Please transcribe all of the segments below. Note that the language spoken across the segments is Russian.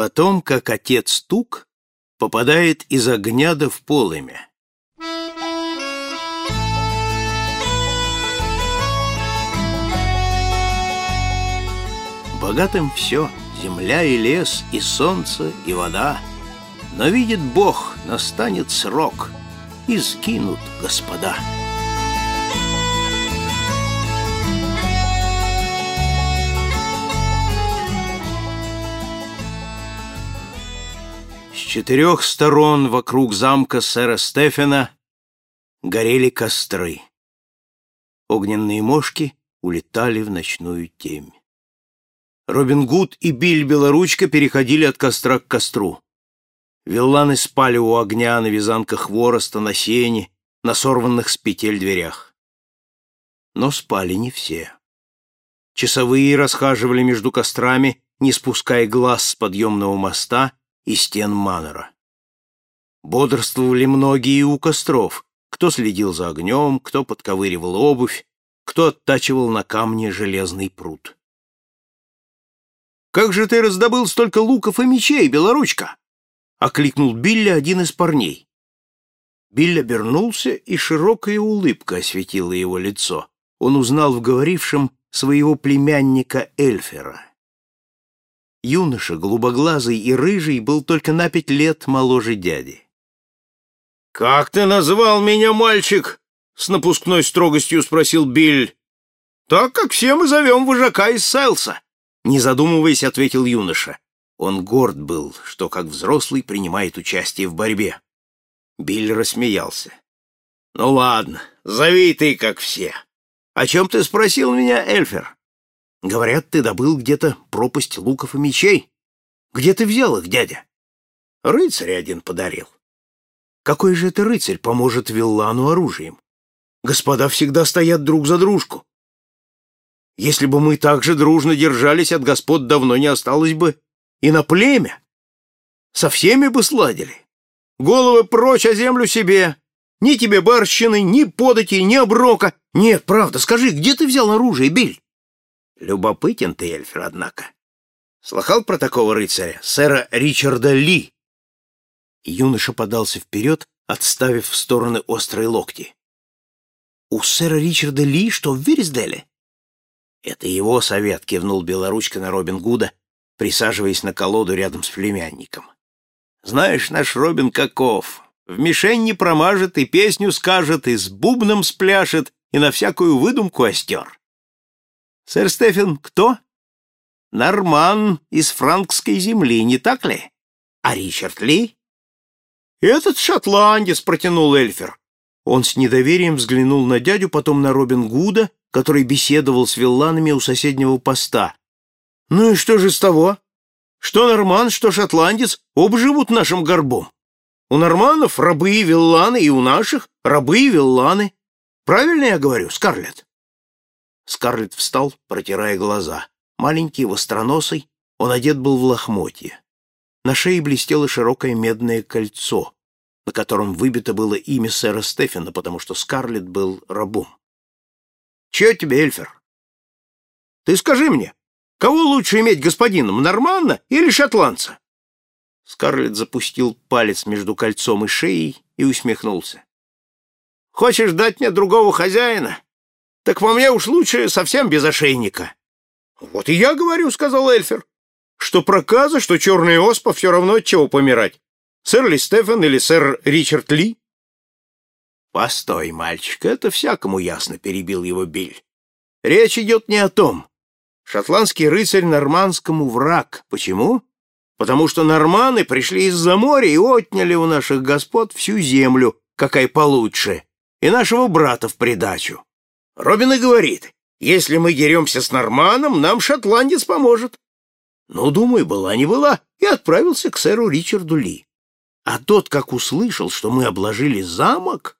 О том, как отец Тук попадает из огня да в полымя. Богатым все — земля и лес, и солнце, и вода. Но видит Бог, настанет срок, и сгинут господа. Четырех сторон вокруг замка сэра Стефена горели костры. Огненные мошки улетали в ночную темь. Робин Гуд и Биль Белоручка переходили от костра к костру. Вилланы спали у огня на вязанках хвороста, на сене, на сорванных с петель дверях. Но спали не все. Часовые расхаживали между кострами, не спуская глаз с подъемного моста и стен манора. Бодрствовали многие у костров, кто следил за огнем, кто подковыривал обувь, кто оттачивал на камне железный пруд. «Как же ты раздобыл столько луков и мечей, белоручка?» — окликнул Билля один из парней. Билл обернулся, и широкая улыбка осветила его лицо. Он узнал в говорившем своего племянника Эльфера. Юноша, голубоглазый и рыжий, был только на пять лет моложе дяди. «Как ты назвал меня, мальчик?» — с напускной строгостью спросил Биль. «Так, как все мы зовем вожака из Сайлса», — не задумываясь, ответил юноша. Он горд был, что как взрослый принимает участие в борьбе. Биль рассмеялся. «Ну ладно, зови ты, как все. О чем ты спросил меня, Эльфер?» «Говорят, ты добыл где-то пропасть луков и мечей. Где ты взял их, дядя?» «Рыцарь один подарил». «Какой же это рыцарь поможет Виллану оружием? Господа всегда стоят друг за дружку. Если бы мы так же дружно держались, от господ давно не осталось бы и на племя. Со всеми бы сладили. Головы прочь, а землю себе. Ни тебе барщины, ни подати, ни оброка. Нет, правда, скажи, где ты взял оружие, Биль? Любопытен ты, Эльфер, однако. Слыхал про такого рыцаря, сэра Ричарда Ли? Юноша подался вперед, отставив в стороны острые локти. У сэра Ричарда Ли что в Вересделе? Это его совет, кивнул белоручка на Робин Гуда, присаживаясь на колоду рядом с племянником. «Знаешь, наш Робин каков. В мишень не промажет, и песню скажет, и с бубном спляшет, и на всякую выдумку остер. Сэр Стефен кто? Норман из франкской земли, не так ли? А Ричард Ли? Этот шотландец, протянул Эльфер. Он с недоверием взглянул на дядю, потом на Робин Гуда, который беседовал с вилланами у соседнего поста, ну и что же с того? Что норман, что шотландец оба живут нашим горбом. У норманов рабы и вилланы, и у наших рабы и вилланы. Правильно я говорю, Скарлетт?» Скарлетт встал, протирая глаза. Маленький, востроносый, он одет был в лохмотье. На шее блестело широкое медное кольцо, на котором выбито было имя сэра Стефена, потому что Скарлетт был рабом. «Чего тебе, Эльфер? Ты скажи мне, Кого лучше иметь господином, норманна или шотландца?» Скарлетт запустил палец между кольцом и шеей и усмехнулся. «Хочешь дать мне другого хозяина? Так по мне уж лучше совсем без ошейника». «Вот и я говорю», — сказал Эльфер, «что проказа, что черная оспа все равно от чего помирать. Сэр Ли Стефан или сэр Ричард Ли?» «Постой, мальчик, это всякому ясно», — перебил его Биль. «Речь идет не о том. Шотландский рыцарь нормандскому враг. Почему? Потому что норманы пришли из-за моря и отняли у наших господ всю землю, какая получше, и нашего брата в придачу. Робин и говорит, если мы деремся с норманом, нам шотландец поможет. Ну, думаю, была не была, и отправился к сэру Ричарду Ли. А тот, как услышал, что мы обложили замок,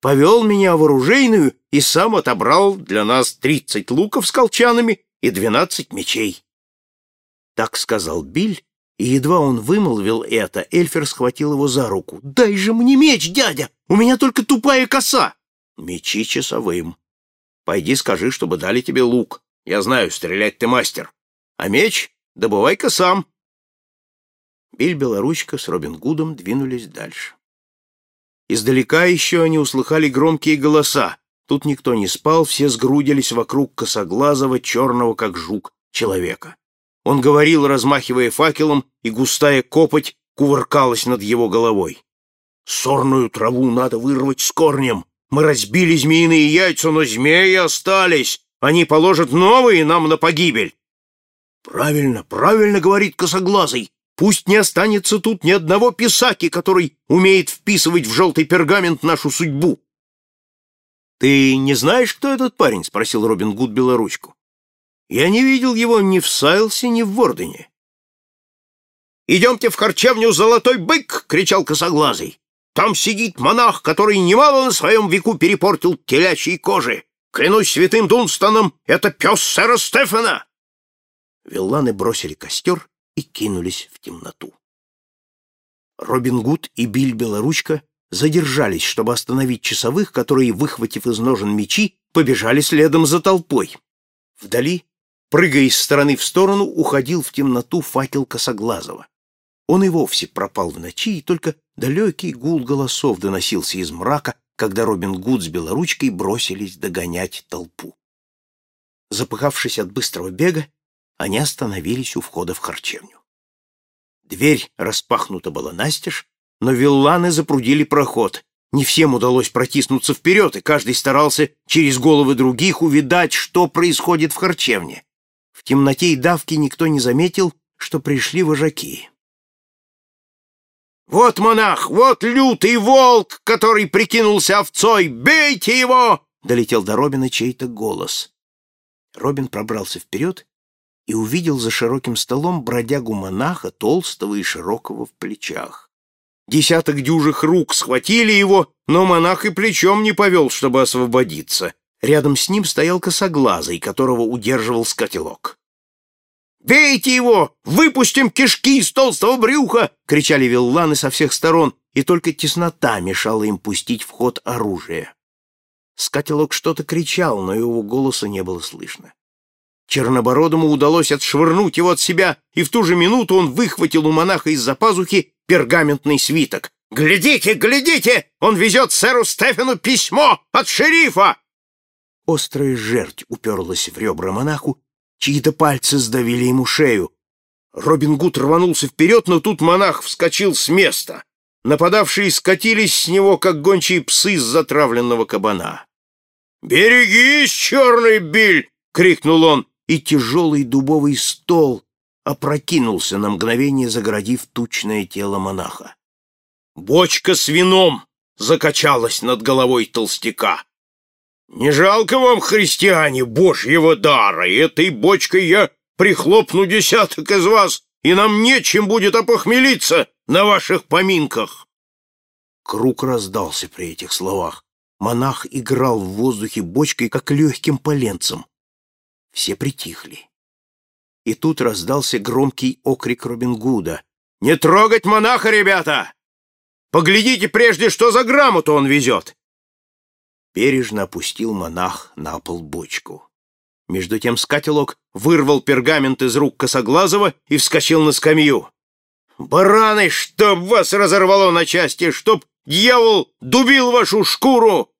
повел меня в оружейную и сам отобрал для нас тридцать луков с колчанами и двенадцать мечей. Так сказал Биль, и едва он вымолвил это, Эльфер схватил его за руку. «Дай же мне меч, дядя! У меня только тупая коса!» «Мечи часовым. Пойди скажи, чтобы дали тебе лук. Я знаю, стрелять ты мастер. А меч добывай-ка сам. Биль Белоручка с Робин Гудом двинулись дальше. Издалека еще они услыхали громкие голоса. Тут никто не спал, все сгрудились вокруг косоглазого, черного, как жук, человека. Он говорил, размахивая факелом, и густая копоть кувыркалась над его головой. «Сорную траву надо вырвать с корнем. Мы разбили змеиные яйца, но змеи остались. Они положат новые нам на погибель». «Правильно, правильно, — говорит косоглазый. Пусть не останется тут ни одного писаки, который умеет вписывать в желтый пергамент нашу судьбу. «Ты не знаешь, кто этот парень?» — спросил Робин Гуд белоручку. «Я не видел его ни в Сайлсе, ни в Вордене». «Идемте в харчевню «Золотой бык!» — кричал косоглазый. «Там сидит монах, который немало на своем веку перепортил телячьей кожи. Клянусь святым Дунстоном, это пес сэра Стефана!» Вилланы бросили костер и кинулись в темноту. Робин Гуд и Биль Белоручка задержались, чтобы остановить часовых, которые, выхватив из ножен мечи, побежали следом за толпой. Вдали, прыгая из стороны в сторону, уходил в темноту факел Косоглазого. Он и вовсе пропал в ночи, и только далекий гул голосов доносился из мрака, когда Робин Гуд с белоручкой бросились догонять толпу. Запыхавшись от быстрого бега, они остановились у входа в харчевню. Дверь распахнута была настежь, но вилланы запрудили проход. Не всем удалось протиснуться вперед, и каждый старался через головы других увидать, что происходит в харчевне. В темноте и давке никто не заметил, что пришли вожаки. «Вот монах! Вот лютый волк, который прикинулся овцой! Бейте его!» — долетел до Робина чей-то голос. Робин пробрался вперед и увидел за широким столом бродягу-монаха, толстого и широкого в плечах. Десяток дюжих рук схватили его, но монах и плечом не повел, чтобы освободиться. Рядом с ним стоял косоглазый, которого удерживал скотелок. «Бейте его! Выпустим кишки из толстого брюха!» — кричали вилланы со всех сторон, и только теснота мешала им пустить в ход оружие. Скателок что-то кричал, но его голоса не было слышно. Чернобородому удалось отшвырнуть его от себя, и в ту же минуту он выхватил у монаха из-за пазухи пергаментный свиток. «Глядите, глядите! Он везет сэру Стефану письмо от шерифа!» Острая жерть уперлась в ребра монаху, чьи-то пальцы сдавили ему шею. Робин Гуд рванулся вперед, но тут монах вскочил с места. Нападавшие скатились с него, как гончие псы с затравленного кабана. «Берегись, черный биль!» — крикнул он, и тяжелый дубовый стол опрокинулся на мгновение, загородив тучное тело монаха. Бочка с вином закачалась над головой толстяка. «Не жалко вам, христиане, божьего дара, и этой бочкой я прихлопну десяток из вас, и нам нечем будет опохмелиться на ваших поминках!» Круг раздался при этих словах. Монах играл в воздухе бочкой, как легким поленцем. Все притихли. И тут раздался громкий окрик Робин Гуда. «Не трогать монаха, ребята! Поглядите прежде, что за грамоту он везет!» Бережно опустил монах на пол бочку. Между тем скателок вырвал пергамент из рук Косоглазого и вскочил на скамью. «Бараны, чтоб вас разорвало на части, чтоб дьявол дубил вашу шкуру!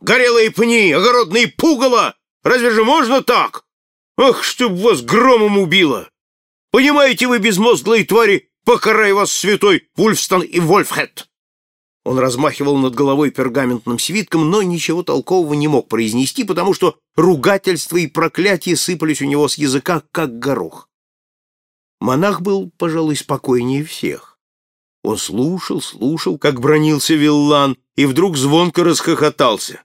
Горелые пни, огородные пугало! Разве же можно так?» Ах, чтоб вас громом убило! Понимаете вы, безмозглые твари, покарай вас святой Вульфстон и Вольфхед!» Он размахивал над головой пергаментным свитком, но ничего толкового не мог произнести, потому что ругательства и проклятия сыпались у него с языка, как горох. Монах был, пожалуй, спокойнее всех. Он слушал, слушал, как бронился Виллан, и вдруг звонко расхохотался.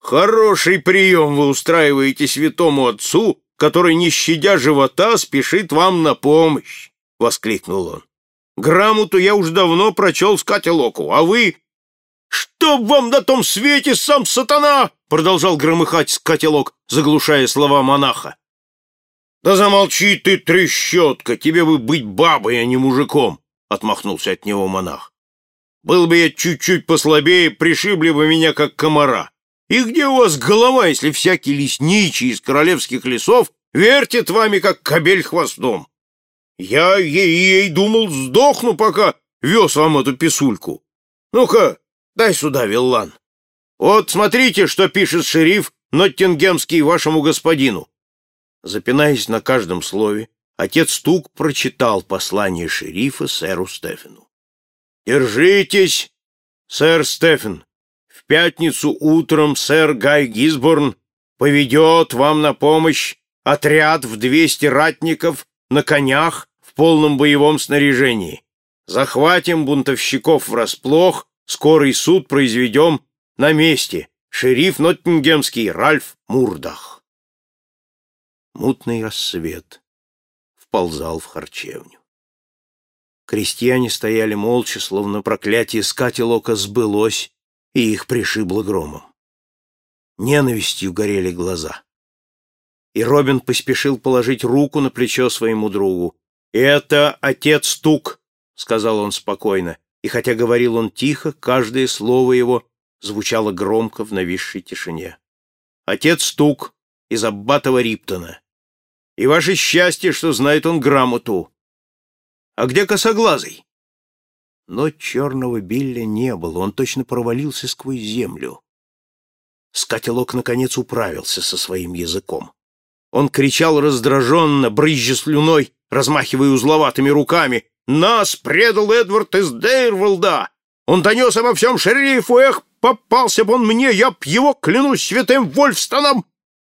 «Хороший прием вы устраиваете святому отцу, который, не щадя живота, спешит вам на помощь!» — воскликнул он. «Грамоту я уж давно прочел Скателоку, а вы...» «Чтоб вам на том свете сам сатана!» — продолжал громыхать Скателок, заглушая слова монаха. «Да замолчи ты, трещотка! Тебе бы быть бабой, а не мужиком!» — отмахнулся от него монах. «Был бы я чуть-чуть послабее, пришибли бы меня, как комара. И где у вас голова, если всякий лесничий из королевских лесов вертит вами, как кобель хвостом? Я ей, ей думал, сдохну, пока вез вам эту писульку. Ну-ка, дай сюда, Виллан. Вот смотрите, что пишет шериф Ноттингемский вашему господину. Запинаясь на каждом слове, отец Тук прочитал послание шерифа сэру Стефену. «Держитесь, сэр Стефен. В пятницу утром сэр Гай Гизборн поведет вам на помощь отряд в двести ратников на конях в полном боевом снаряжении. Захватим бунтовщиков врасплох, скорый суд произведем на месте. Шериф Ноттингемский Ральф Мурдах. Мутный рассвет вползал в харчевню. Крестьяне стояли молча, словно проклятие Скателока сбылось, и их пришибло громом. Ненавистью горели глаза. И Робин поспешил положить руку на плечо своему другу. «Это отец Тук», — сказал он спокойно, и хотя говорил он тихо, каждое слово его звучало громко в нависшей тишине. «Отец Тук из Аббатова Риптона. И ваше счастье, что знает он грамоту. А где косоглазый?» Но черного Билля не было, он точно провалился сквозь землю. Скателок, наконец, управился со своим языком. Он кричал раздраженно, брызжа слюной, размахивая узловатыми руками. «Нас предал Эдвард из Дейрволда! Он донес обо всем шерифу! Эх, попался бы он мне! Я б его, клянусь святым Вольфстоном!»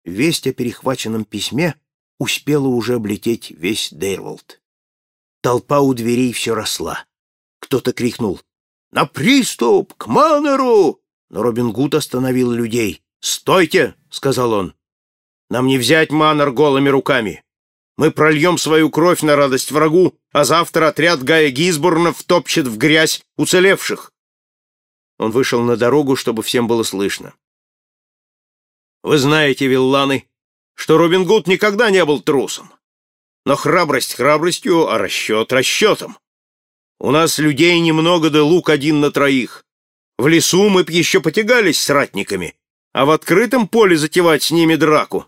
Весть о перехваченном письме успела уже облететь весь Дейрволд. Толпа у дверей все росла. Кто-то крикнул «На приступ! К Манеру!» Но Робин Гуд остановил людей. «Стойте!» — сказал он. «Нам не взять Манер голыми руками. Мы прольем свою кровь на радость врагу, а завтра отряд Гая Гизбурна втопчет в грязь уцелевших». Он вышел на дорогу, чтобы всем было слышно. «Вы знаете, вилланы, что Робин Гуд никогда не был трусом. Но храбрость храбростью, а расчет расчетом. У нас людей немного, да лук один на троих. В лесу мы б еще потягались с ратниками, а в открытом поле затевать с ними драку.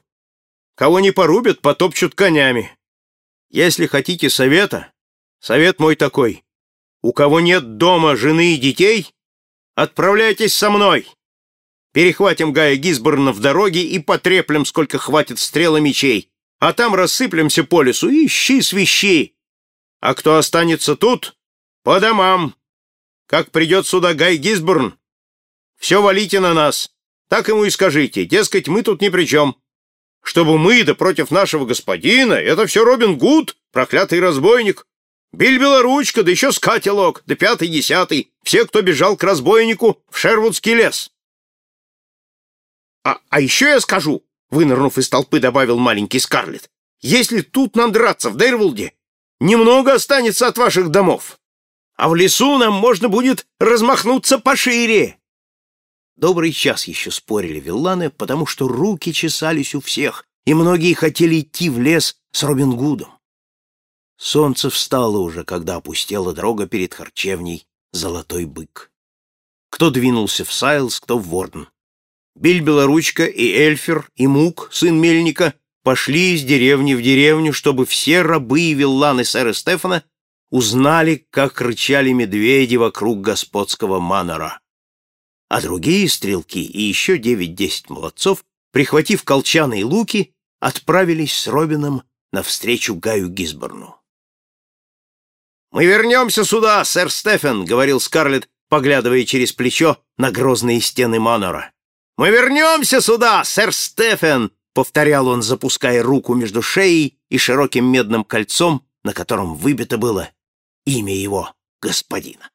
Кого не порубят, потопчут конями. Если хотите совета, совет мой такой. У кого нет дома жены и детей, отправляйтесь со мной. Перехватим Гая Гизборна в дороге и потреплем, сколько хватит стрел и мечей а там рассыплемся по лесу, ищи свищи. А кто останется тут, по домам. Как придет сюда Гай Гисборн, все валите на нас. Так ему и скажите, дескать, мы тут ни при чем. Чтобы мы, да против нашего господина, это все Робин Гуд, проклятый разбойник. Биль Белоручка, да еще Скателок, да пятый-десятый, все, кто бежал к разбойнику в Шервудский лес. А, а еще я скажу, Вынырнув из толпы, добавил маленький Скарлетт. «Если тут нам драться в Дейрвулде, немного останется от ваших домов, а в лесу нам можно будет размахнуться пошире». Добрый час еще спорили вилланы, потому что руки чесались у всех, и многие хотели идти в лес с Робин Гудом. Солнце встало уже, когда опустела дорога перед харчевней «Золотой бык». Кто двинулся в Сайлс, кто в Ворден. Биль Белоручка и Эльфер, и Мук, сын Мельника, пошли из деревни в деревню, чтобы все рабы и вилланы сэра Стефана узнали, как рычали медведи вокруг господского манора. А другие стрелки и еще девять-десять молодцов, прихватив колчаны и луки, отправились с Робином навстречу Гаю Гизборну. «Мы вернемся сюда, сэр Стефан», — говорил Скарлетт, поглядывая через плечо на грозные стены Манора. «Мы вернемся сюда, сэр Стефен!» — повторял он, запуская руку между шеей и широким медным кольцом, на котором выбито было имя его господина.